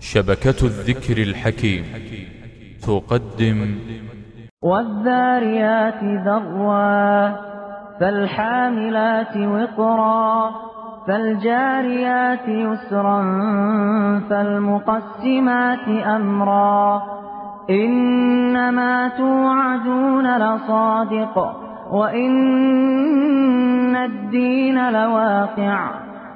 شبكة الذكر الحكيم. تقدم. والذاريات ذروا فالحاملات وقرا فالجاريات يسرا فالمقسمات أمرا. إنما توعدون لصادق وإن الدين لواقع.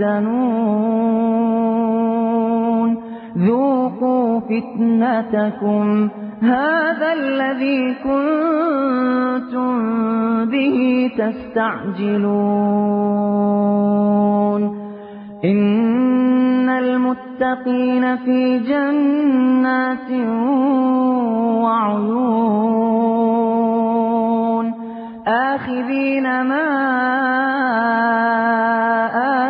يفتنون ذوقوا فتنتكم. هذا الذي كنتم به تستعجلون. إن المتقين في جنات وعيون. آخذين ما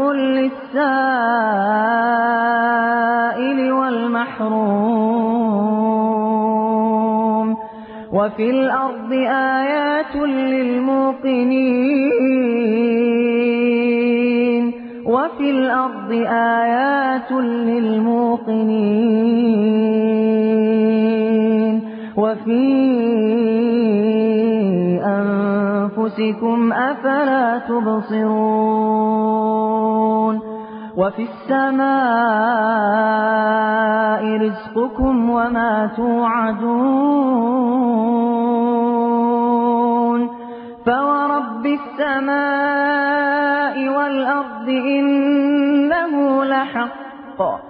للسائل والمحروم وفي الأرض آيات للموقنين وفي الأرض آيات للموقنين وفي أنفسكم أفلا تبصرون وفي السماء رزقكم وما توعدون فورب السماء والأرض إنه لحق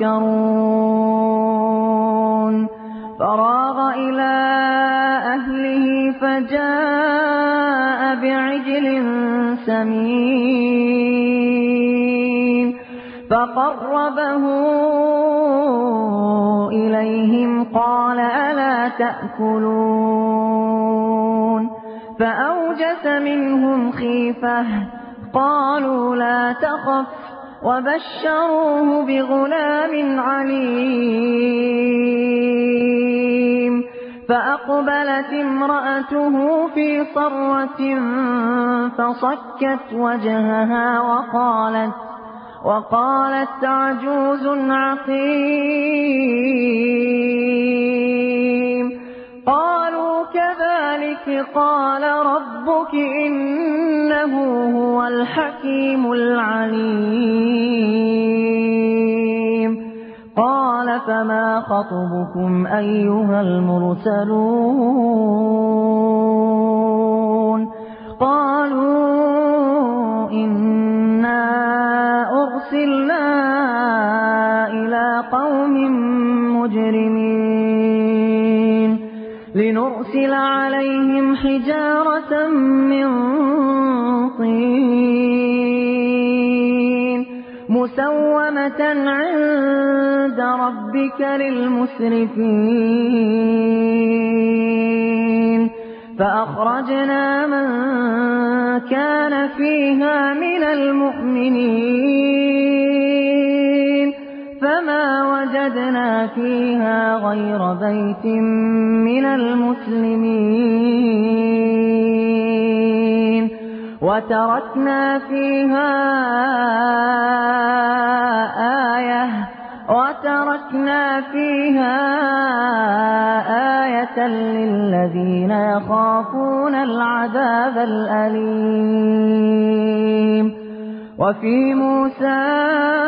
منكرون فراغ إلى أهله فجاء بعجل سمين. فقربه إليهم قال ألا تأكلون. فأوجس منهم خيفة قالوا لا تخف. وبشروه بغلام عليم. فأقبلت امرأته في صرة فصكت وجهها وقالت وقالت عجوز عقيم. قالوا كذلك قال ربك إنه هو الحكيم العليم. قال فما خطبكم أيها المرسلون؟ قالوا إنا أرسلنا إلى قوم مجرمين. لنرسل عليهم حجارة من طين مسومة عند ربك للمسرفين. فأخرجنا من كان فيها من المؤمنين. وجدنا فيها غير بيت من المسلمين. وتركنا فيها آية. وتركنا فيها آية للذين يخافون العذاب الأليم. وفي موسى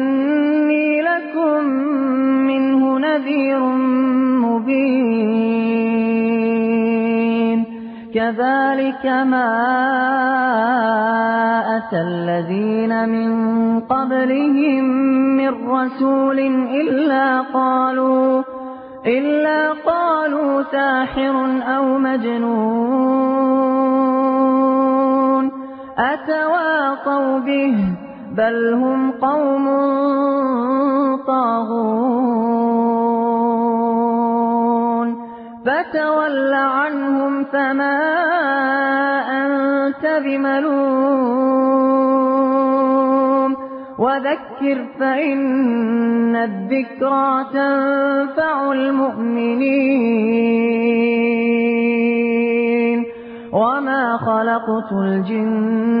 كذلك ما أتى الذين من قبلهم من رسول إلا قالوا إلا قالوا ساحر أو مجنون أتواصوا به بل هم قوم طاغون. فتول عنهم فما أنت بملوم وذكر فإن الذكرى تنفع المؤمنين وما خلقت الجن